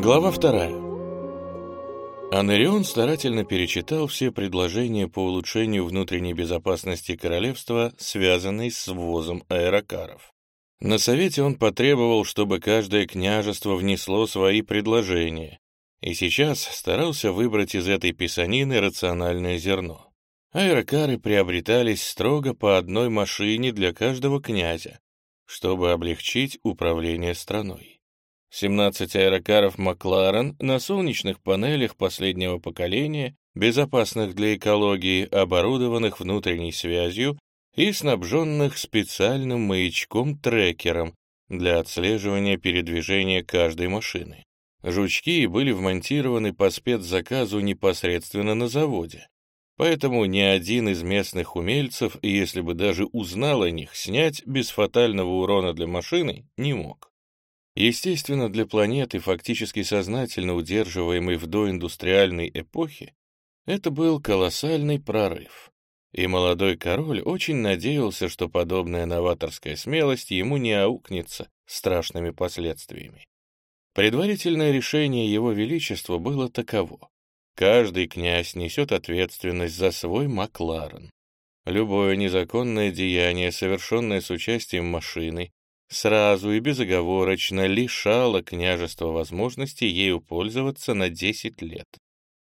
Глава вторая. Анарион старательно перечитал все предложения по улучшению внутренней безопасности королевства, связанные с ввозом аэрокаров. На совете он потребовал, чтобы каждое княжество внесло свои предложения, и сейчас старался выбрать из этой писанины рациональное зерно. Аэрокары приобретались строго по одной машине для каждого князя, чтобы облегчить управление страной. 17 аэрокаров «Макларен» на солнечных панелях последнего поколения, безопасных для экологии, оборудованных внутренней связью и снабженных специальным маячком-трекером для отслеживания передвижения каждой машины. Жучки были вмонтированы по спецзаказу непосредственно на заводе, поэтому ни один из местных умельцев, если бы даже узнал о них, снять без фатального урона для машины не мог. Естественно, для планеты, фактически сознательно удерживаемой в доиндустриальной эпохе, это был колоссальный прорыв. И молодой король очень надеялся, что подобная новаторская смелость ему не аукнется страшными последствиями. Предварительное решение Его Величества было таково. Каждый князь несет ответственность за свой Макларен. Любое незаконное деяние, совершенное с участием машины, сразу и безоговорочно лишало княжества возможности ею пользоваться на 10 лет.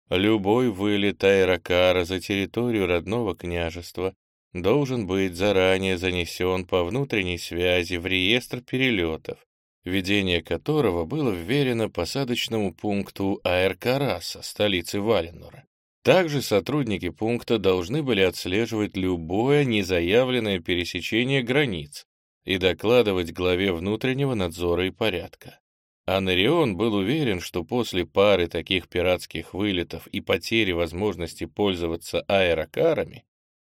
Любой вылет аэрокара за территорию родного княжества должен быть заранее занесен по внутренней связи в реестр перелетов, ведение которого было вверено посадочному пункту Аэркараса, столицы Валенора. Также сотрудники пункта должны были отслеживать любое незаявленное пересечение границ и докладывать главе внутреннего надзора и порядка. Анарион был уверен, что после пары таких пиратских вылетов и потери возможности пользоваться аэрокарами,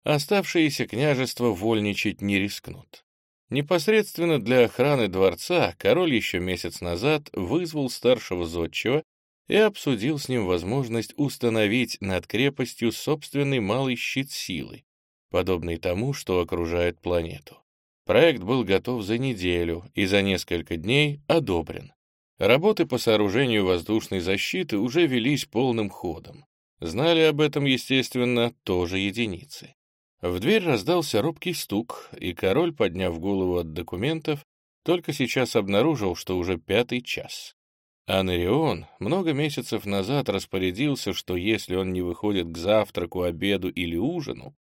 оставшиеся княжества вольничать не рискнут. Непосредственно для охраны дворца король еще месяц назад вызвал старшего зодчего и обсудил с ним возможность установить над крепостью собственный малый щит силы, подобный тому, что окружает планету. Проект был готов за неделю и за несколько дней одобрен. Работы по сооружению воздушной защиты уже велись полным ходом. Знали об этом, естественно, тоже единицы. В дверь раздался робкий стук, и король, подняв голову от документов, только сейчас обнаружил, что уже пятый час. Анарион много месяцев назад распорядился, что если он не выходит к завтраку, обеду или ужину,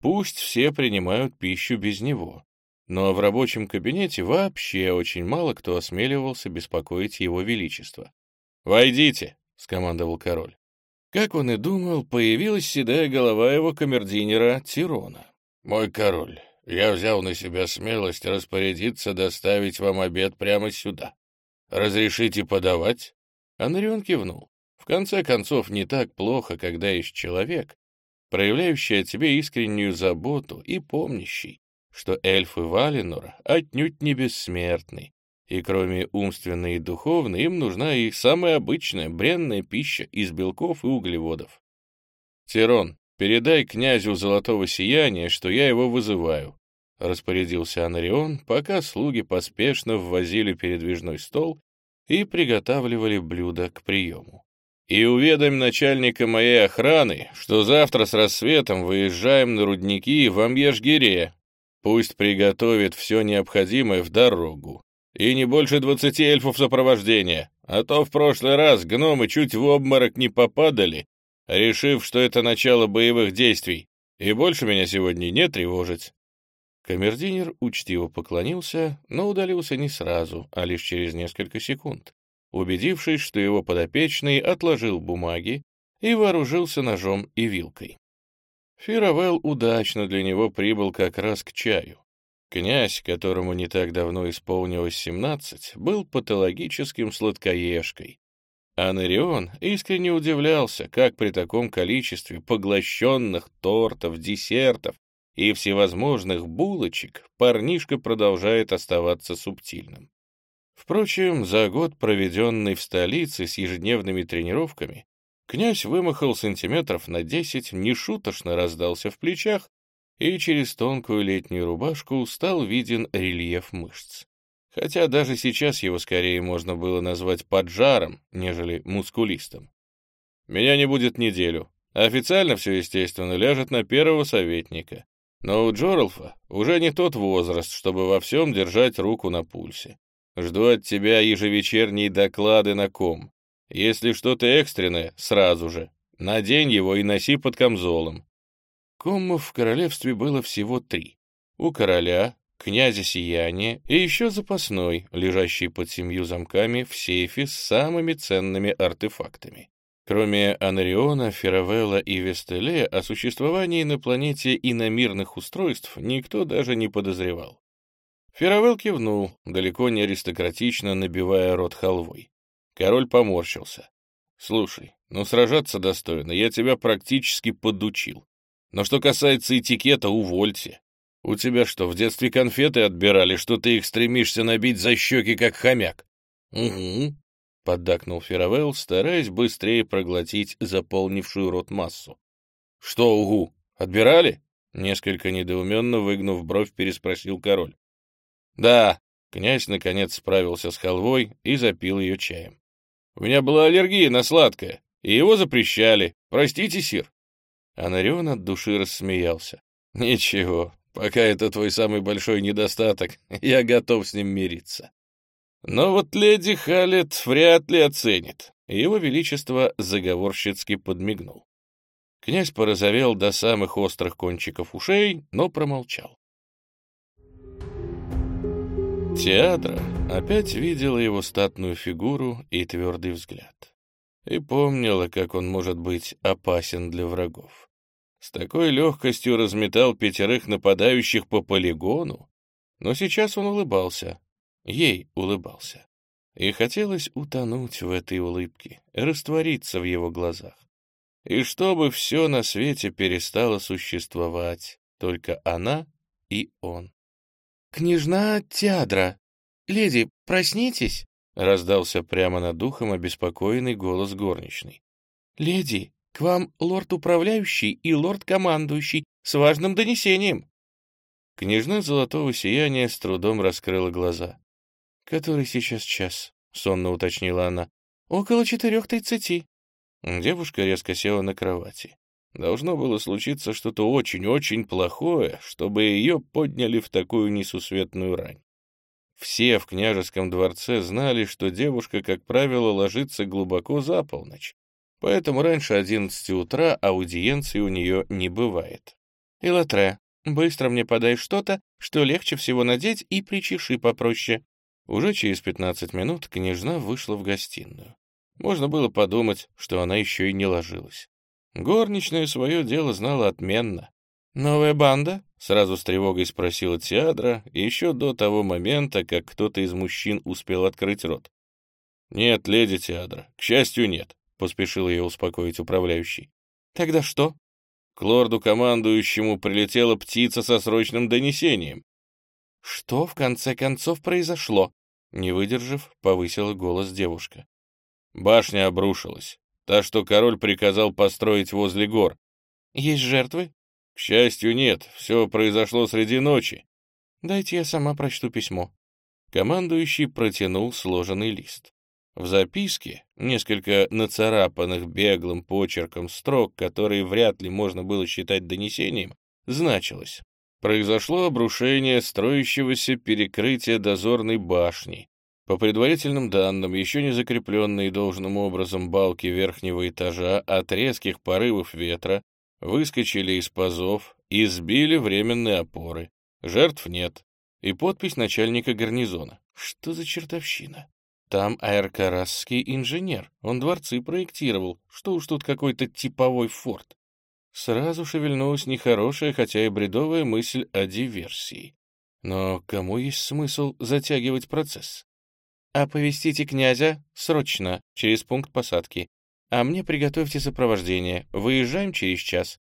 пусть все принимают пищу без него. Но в рабочем кабинете вообще очень мало кто осмеливался беспокоить его величество. «Войдите!» — скомандовал король. Как он и думал, появилась седая голова его камердинера Тирона. «Мой король, я взял на себя смелость распорядиться доставить вам обед прямо сюда. Разрешите подавать?» Анрион кивнул. В конце концов, не так плохо, когда есть человек, проявляющий о тебе искреннюю заботу и помнящий, что эльфы Валинора отнюдь не бессмертны, и кроме умственной и духовной, им нужна и самая обычная бренная пища из белков и углеводов. «Тирон, передай князю Золотого Сияния, что я его вызываю», — распорядился Анарион, пока слуги поспешно ввозили передвижной стол и приготавливали блюда к приему. «И уведомь начальника моей охраны, что завтра с рассветом выезжаем на рудники в Амьежгире. Пусть приготовит все необходимое в дорогу и не больше двадцати эльфов сопровождения, а то в прошлый раз гномы чуть в обморок не попадали, решив, что это начало боевых действий, и больше меня сегодня не тревожить». Камердинер учтиво поклонился, но удалился не сразу, а лишь через несколько секунд, убедившись, что его подопечный отложил бумаги и вооружился ножом и вилкой. Фировел удачно для него прибыл как раз к чаю. Князь, которому не так давно исполнилось семнадцать, был патологическим сладкоежкой. А Нарион искренне удивлялся, как при таком количестве поглощенных тортов, десертов и всевозможных булочек парнишка продолжает оставаться субтильным. Впрочем, за год, проведенный в столице с ежедневными тренировками, князь вымахал сантиметров на десять, нешуточно раздался в плечах и через тонкую летнюю рубашку стал виден рельеф мышц. хотя даже сейчас его скорее можно было назвать поджаром, нежели мускулистом. Меня не будет неделю. Официально все, естественно, ляжет на первого советника. Но у Джорлфа уже не тот возраст, чтобы во всем держать руку на пульсе. Жду от тебя ежевечерние доклады на ком. Если что-то экстренное, сразу же. Надень его и носи под камзолом. Коммов в королевстве было всего три. У короля, князя Сияния и еще запасной, лежащий под семью замками в сейфе с самыми ценными артефактами. Кроме Анариона, Феравелла и Вестеле, о существовании на планете иномирных устройств никто даже не подозревал. Феравелл кивнул, далеко не аристократично набивая рот халвой. Король поморщился. «Слушай, ну сражаться достойно, я тебя практически подучил. Но что касается этикета, увольте. У тебя что, в детстве конфеты отбирали, что ты их стремишься набить за щеки, как хомяк?» «Угу», — поддакнул Феравелл, стараясь быстрее проглотить заполнившую рот массу. «Что, угу, отбирали?» Несколько недоуменно выгнув бровь, переспросил король. «Да», — князь наконец справился с халвой и запил ее чаем. «У меня была аллергия на сладкое, и его запрещали. Простите, сир». Анарион от души рассмеялся. «Ничего, пока это твой самый большой недостаток, я готов с ним мириться». Но вот леди Халет вряд ли оценит. Его Величество заговорщицки подмигнул. Князь порозовел до самых острых кончиков ушей, но промолчал. Театра опять видела его статную фигуру и твердый взгляд. И помнила, как он может быть опасен для врагов. С такой легкостью разметал пятерых нападающих по полигону, но сейчас он улыбался, ей улыбался. И хотелось утонуть в этой улыбке, раствориться в его глазах. И чтобы все на свете перестало существовать, только она и он. «Княжна Теадра! Леди, проснитесь!» — раздался прямо над духом обеспокоенный голос горничной. «Леди, к вам лорд-управляющий и лорд-командующий с важным донесением!» Княжна Золотого Сияния с трудом раскрыла глаза. «Который сейчас час?» — сонно уточнила она. «Около четырех тридцати». Девушка резко села на кровати. Должно было случиться что-то очень-очень плохое, чтобы ее подняли в такую несусветную рань. Все в княжеском дворце знали, что девушка, как правило, ложится глубоко за полночь, поэтому раньше одиннадцати утра аудиенции у нее не бывает. «Илатре, быстро мне подай что-то, что легче всего надеть, и причеши попроще», уже через 15 минут княжна вышла в гостиную. Можно было подумать, что она еще и не ложилась. Горничная свое дело знала отменно. «Новая банда?» — сразу с тревогой спросила Теадра, еще до того момента, как кто-то из мужчин успел открыть рот. «Нет, леди Теадра, к счастью, нет», — поспешил ее успокоить управляющий. «Тогда что?» К лорду-командующему прилетела птица со срочным донесением. Что в конце концов произошло? Не выдержав, повысила голос девушка. Башня обрушилась. Та, что король приказал построить возле гор. Есть жертвы? К счастью, нет. Все произошло среди ночи. Дайте я сама прочту письмо. Командующий протянул сложенный лист. В записке, несколько нацарапанных беглым почерком строк, которые вряд ли можно было считать донесением, значилось произошло обрушение строящегося перекрытия дозорной башни. По предварительным данным, еще не закрепленные должным образом балки верхнего этажа от резких порывов ветра выскочили из пазов и сбили временные опоры. Жертв нет. И подпись начальника гарнизона. Что за чертовщина? Там аэркарасский инженер. Он дворцы проектировал. Что уж тут какой-то типовой форт. Сразу шевельнулась нехорошая, хотя и бредовая мысль о диверсии. Но кому есть смысл затягивать процесс? «Оповестите князя срочно, через пункт посадки. А мне приготовьте сопровождение. Выезжаем через час».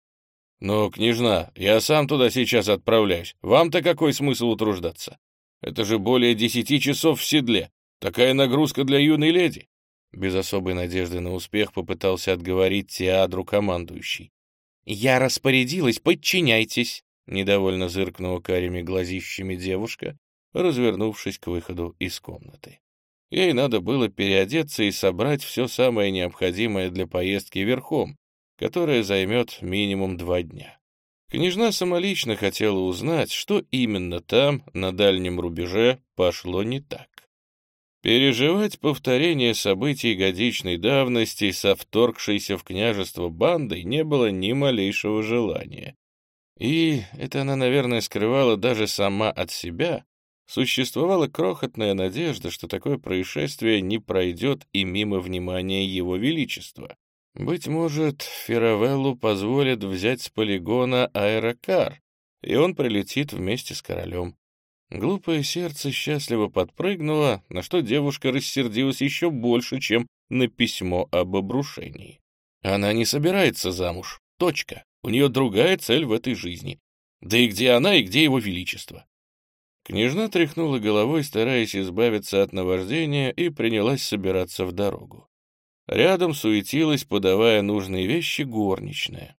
«Но, княжна, я сам туда сейчас отправляюсь. Вам-то какой смысл утруждаться? Это же более десяти часов в седле. Такая нагрузка для юной леди». Без особой надежды на успех попытался отговорить Теадру командующий. «Я распорядилась, подчиняйтесь!» Недовольно зыркнула карими глазищами девушка, развернувшись к выходу из комнаты. Ей надо было переодеться и собрать все самое необходимое для поездки верхом, которая займет минимум два дня. Княжна самолично хотела узнать, что именно там, на дальнем рубеже, пошло не так. Переживать повторение событий годичной давности со вторгшейся в княжество бандой не было ни малейшего желания. И это она, наверное, скрывала даже сама от себя, Существовала крохотная надежда, что такое происшествие не пройдет и мимо внимания его величества. Быть может, Феравеллу позволят взять с полигона аэрокар, и он прилетит вместе с королем. Глупое сердце счастливо подпрыгнуло, на что девушка рассердилась еще больше, чем на письмо об обрушении. Она не собирается замуж. Точка. У нее другая цель в этой жизни. Да и где она, и где его величество? Княжна тряхнула головой, стараясь избавиться от наваждения, и принялась собираться в дорогу. Рядом суетилась, подавая нужные вещи, горничная.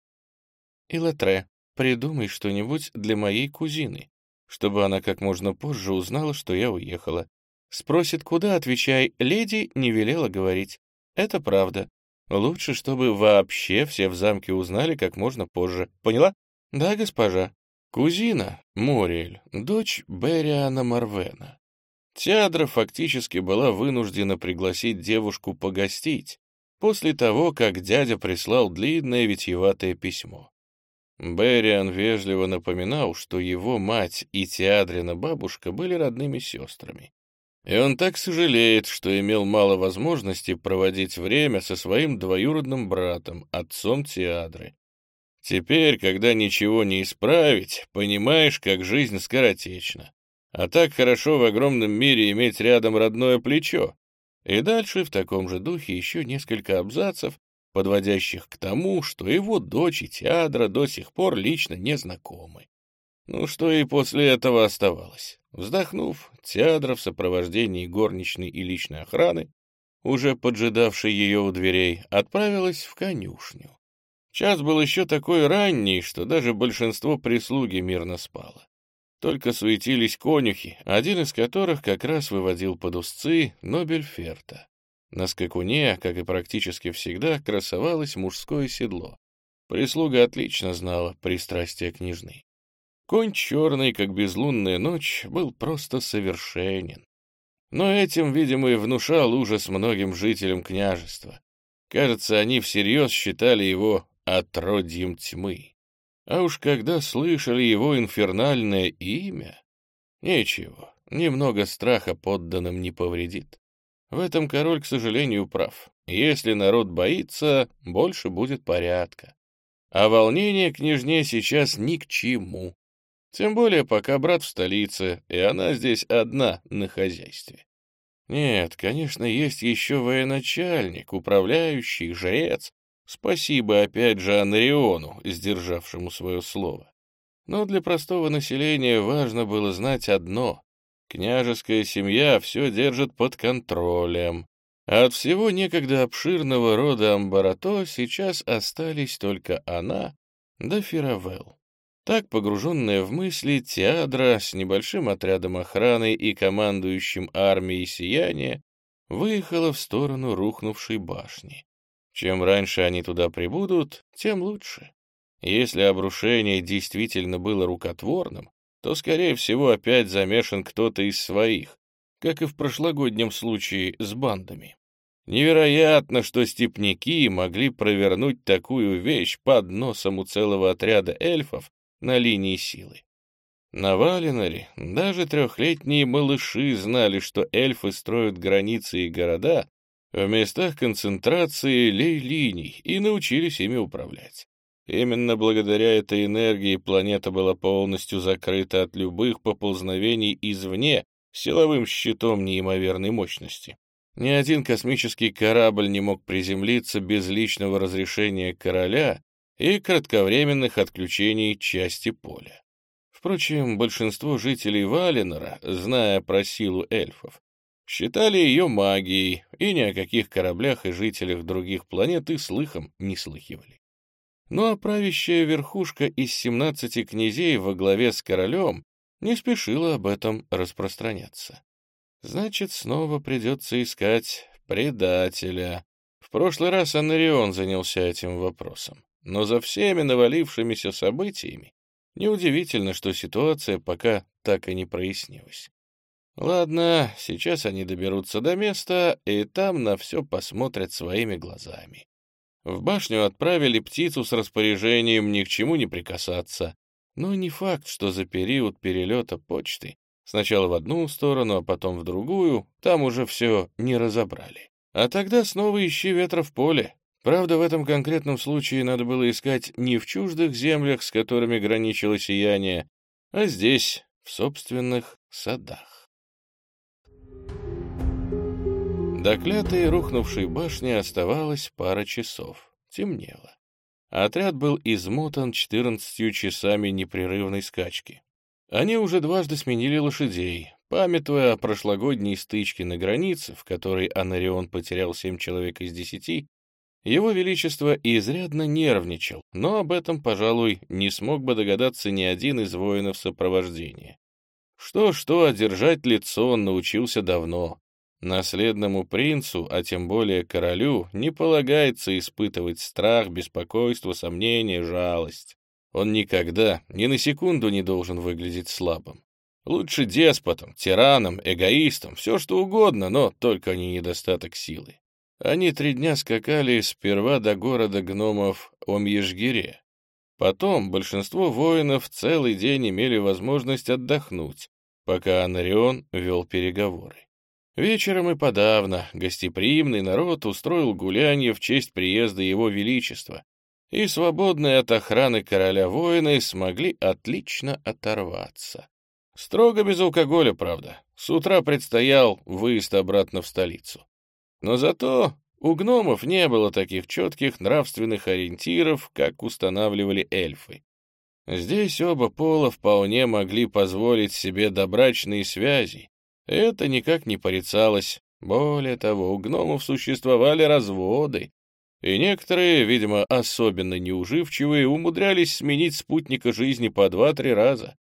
«Илатре, придумай что-нибудь для моей кузины, чтобы она как можно позже узнала, что я уехала. Спросит, куда, отвечай, леди не велела говорить. Это правда. Лучше, чтобы вообще все в замке узнали как можно позже. Поняла? Да, госпожа. Кузина, Мориэль, дочь Бериана Марвена. Теадра фактически была вынуждена пригласить девушку погостить после того, как дядя прислал длинное витьеватое письмо. Бериан вежливо напоминал, что его мать и Теадрина бабушка были родными сестрами. И он так сожалеет, что имел мало возможности проводить время со своим двоюродным братом, отцом Теадры, Теперь, когда ничего не исправить, понимаешь, как жизнь скоротечна. А так хорошо в огромном мире иметь рядом родное плечо. И дальше в таком же духе еще несколько абзацев, подводящих к тому, что его дочь и Теадра до сих пор лично не знакомы. Ну что и после этого оставалось. Вздохнув, Теадра в сопровождении горничной и личной охраны, уже поджидавшей ее у дверей, отправилась в конюшню. Час был еще такой ранний, что даже большинство прислуги мирно спало. Только суетились конюхи, один из которых как раз выводил под узцы Нобельферта. На скакуне, как и практически всегда, красовалось мужское седло. Прислуга отлично знала пристрастие княжны. Конь черный, как безлунная ночь, был просто совершенен. Но этим, видимо, и внушал ужас многим жителям княжества. Кажется, они всерьез считали его отродьем тьмы. А уж когда слышали его инфернальное имя... Ничего, немного страха подданным не повредит. В этом король, к сожалению, прав. Если народ боится, больше будет порядка. А волнение княжне сейчас ни к чему. Тем более, пока брат в столице, и она здесь одна на хозяйстве. Нет, конечно, есть еще военачальник, управляющий, жрец, Спасибо опять же Анриону, сдержавшему свое слово. Но для простого населения важно было знать одно — княжеская семья все держит под контролем. От всего некогда обширного рода Амбарато сейчас остались только она да Фиравелл. Так, погруженная в мысли, Теадра с небольшим отрядом охраны и командующим армией сияния выехала в сторону рухнувшей башни. Чем раньше они туда прибудут, тем лучше. Если обрушение действительно было рукотворным, то, скорее всего, опять замешан кто-то из своих, как и в прошлогоднем случае с бандами. Невероятно, что степняки могли провернуть такую вещь под носом у целого отряда эльфов на линии силы. На Валеноре даже трехлетние малыши знали, что эльфы строят границы и города в местах концентрации лей-линий и научились ими управлять. Именно благодаря этой энергии планета была полностью закрыта от любых поползновений извне силовым щитом неимоверной мощности. Ни один космический корабль не мог приземлиться без личного разрешения короля и кратковременных отключений части поля. Впрочем, большинство жителей Валенора, зная про силу эльфов, Считали ее магией, и ни о каких кораблях и жителях других планет и слыхом не слыхивали. А правящая верхушка из семнадцати князей во главе с королем не спешила об этом распространяться. Значит, снова придется искать предателя. В прошлый раз Анарион занялся этим вопросом. Но за всеми навалившимися событиями неудивительно, что ситуация пока так и не прояснилась. Ладно, сейчас они доберутся до места, и там на все посмотрят своими глазами. В башню отправили птицу с распоряжением ни к чему не прикасаться. Но не факт, что за период перелета почты сначала в одну сторону, а потом в другую, там уже все не разобрали. А тогда снова ищи ветра в поле. Правда, в этом конкретном случае надо было искать не в чуждых землях, с которыми граничило сияние, а здесь, в собственных садах. До клятой рухнувшей башни оставалось пара часов. Темнело. Отряд был измотан 14 часами непрерывной скачки. Они уже дважды сменили лошадей, памятуя о прошлогодней стычке на границе, в которой Анарион потерял семь человек из десяти, его Величество изрядно нервничал, но об этом, пожалуй, не смог бы догадаться ни один из воинов сопровождения. Что-что, одержать лицо он научился давно, Наследному принцу, а тем более королю, не полагается испытывать страх, беспокойство, сомнение, жалость. Он никогда, ни на секунду не должен выглядеть слабым. Лучше деспотом, тираном, эгоистом, все что угодно, но только не недостаток силы. Они три дня скакали сперва до города гномов Омьежгире. Потом большинство воинов целый день имели возможность отдохнуть, пока Анарион вел переговоры. Вечером и подавно гостеприимный народ устроил гулянье в честь приезда его величества, и свободные от охраны короля воины смогли отлично оторваться. Строго без алкоголя, правда. С утра предстоял выезд обратно в столицу. Но зато у гномов не было таких четких нравственных ориентиров, как устанавливали эльфы. Здесь оба пола вполне могли позволить себе добрачные связи, это никак не порицалось. Более того, у гномов существовали разводы, и некоторые, видимо, особенно неуживчивые, умудрялись сменить спутника жизни по два-три раза.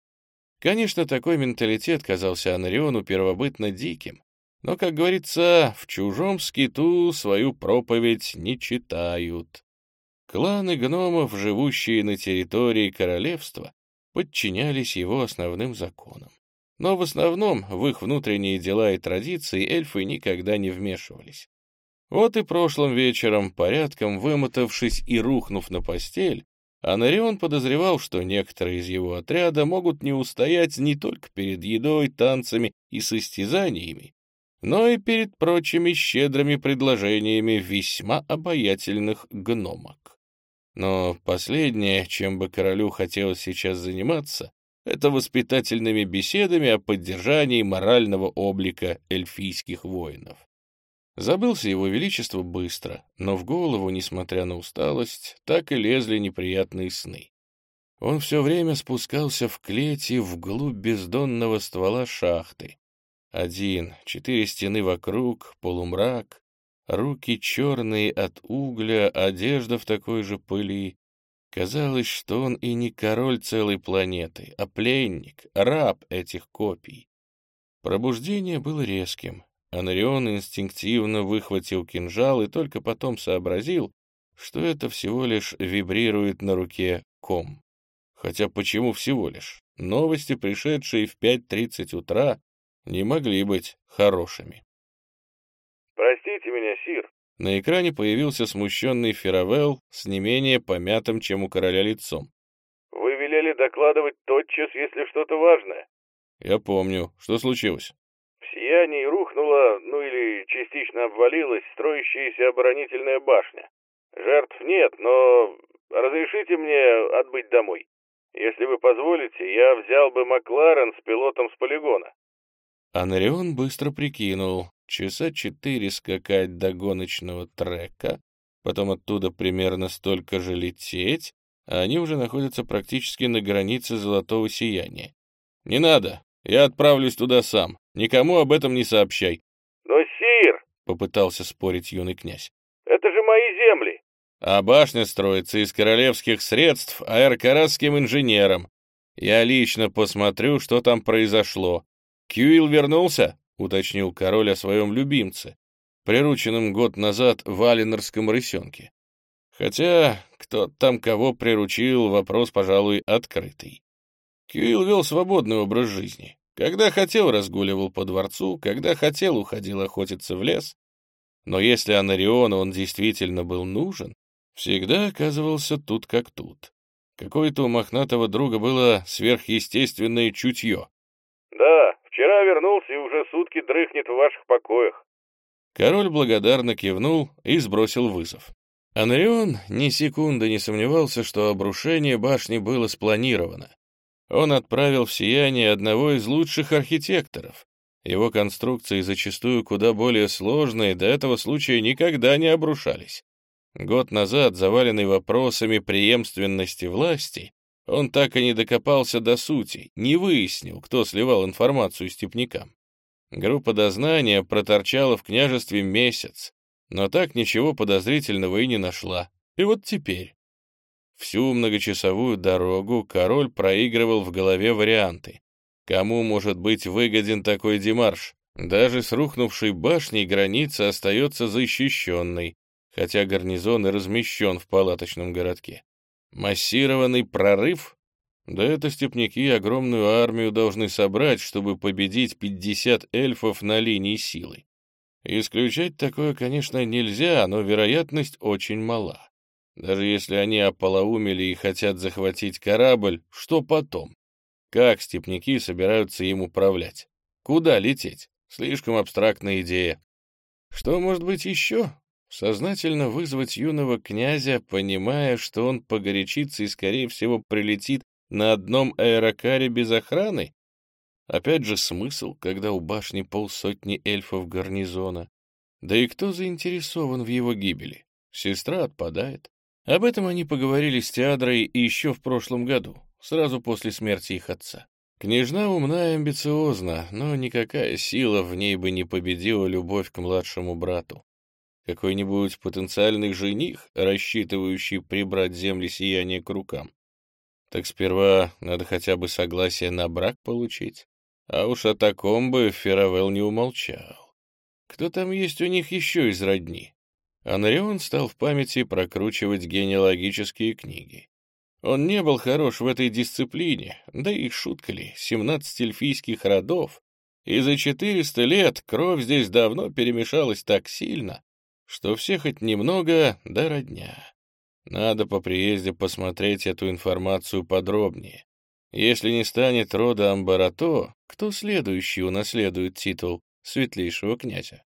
Конечно, такой менталитет казался Анариону первобытно диким, но, как говорится, в чужом скиту свою проповедь не читают. Кланы гномов, живущие на территории королевства, подчинялись его основным законам. Но в основном в их внутренние дела и традиции эльфы никогда не вмешивались. Вот и прошлым вечером, порядком вымотавшись и рухнув на постель, Анарион подозревал, что некоторые из его отряда могут не устоять не только перед едой, танцами и состязаниями, но и перед прочими щедрыми предложениями весьма обаятельных гномок. Но последнее, чем бы королю хотелось сейчас заниматься, это воспитательными беседами о поддержании морального облика эльфийских воинов. Забылся его величество быстро, но в голову, несмотря на усталость, так и лезли неприятные сны. Он все время спускался в клети вглубь бездонного ствола шахты. Один, четыре стены вокруг, полумрак, руки черные от угля, одежда в такой же пыли, Казалось, что он и не король целой планеты, а пленник, раб этих копий. Пробуждение было резким. Анарион инстинктивно выхватил кинжал и только потом сообразил, что это всего лишь вибрирует на руке ком. Хотя почему всего лишь? Новости, пришедшие в 5.30 утра, не могли быть хорошими. «Простите меня, Сир», на экране появился смущенный Феравелл с не менее помятым, чем у короля лицом. «Вы велели докладывать тотчас, если что-то важное». «Я помню. Что случилось?» «В сиянии рухнула, ну или частично обвалилась, строящаяся оборонительная башня. Жертв нет, но разрешите мне отбыть домой. Если вы позволите, я взял бы Макларен с пилотом с полигона». Анарион быстро прикинул часа четыре скакать до гоночного трека, потом оттуда примерно столько же лететь, а они уже находятся практически на границе золотого сияния. «Не надо, я отправлюсь туда сам, никому об этом не сообщай». «Но, сир!» — попытался спорить юный князь. «Это же мои земли!» «А башня строится из королевских средств аэрокарадским инженером. Я лично посмотрю, что там произошло. Кьюил вернулся?» — уточнил король о своем любимце, прирученном год назад в Алинорском рысенке. Хотя, кто там кого приручил, вопрос, пожалуй, открытый. Кьюил вел свободный образ жизни. Когда хотел, разгуливал по дворцу, когда хотел, уходил охотиться в лес. Но если Анариону он действительно был нужен, всегда оказывался тут как тут. Какое-то у мохнатого друга было сверхъестественное чутье. «Да, вчера вернулся и уже сутки дрыхнет в ваших покоях». Король благодарно кивнул и сбросил вызов. Анарион ни секунды не сомневался, что обрушение башни было спланировано. Он отправил в сияние одного из лучших архитекторов. Его конструкции зачастую куда более сложные, до этого случая никогда не обрушались. Год назад, заваленный вопросами преемственности власти, он так и не докопался до сути, не выяснил, кто сливал информацию степнякам. Группа дознания проторчала в княжестве месяц, но так ничего подозрительного и не нашла. И вот теперь Всю многочасовую дорогу король проигрывал в голове варианты. Кому может быть выгоден такой демарш? Даже с рухнувшей башней граница остается защищенной, хотя гарнизон и размещен в палаточном городке. Массированный прорыв? Да это степняки огромную армию должны собрать, чтобы победить 50 эльфов на линии силы. Исключать такое, конечно, нельзя, но вероятность очень мала. Даже если они ополоумели и хотят захватить корабль, что потом? Как степняки собираются им управлять? Куда лететь? Слишком абстрактная идея. Что может быть еще? Сознательно вызвать юного князя, понимая, что он погорячится и, скорее всего, прилетит на одном аэрокаре без охраны? Опять же смысл, когда у башни полсотни эльфов гарнизона. Да и кто заинтересован в его гибели? Сестра отпадает. Об этом они поговорили с Теадрой еще в прошлом году, сразу после смерти их отца. Княжна умна и амбициозна, но никакая сила в ней бы не победила любовь к младшему брату. Какой-нибудь потенциальный жених, рассчитывающий прибрать земли сияния к рукам. Так сперва надо хотя бы согласие на брак получить. А уж о таком бы Феравел не умолчал. Кто там есть у них еще из родни? Анрион стал в памяти прокручивать генеалогические книги. Он не был хорош в этой дисциплине, да и шутка ли, 17 эльфийских родов, и за 400 лет кровь здесь давно перемешалась так сильно, что все хоть немного да родня. Надо по приезде посмотреть эту информацию подробнее. Если не станет рода Амбарато, кто следующий унаследует титул светлейшего князя?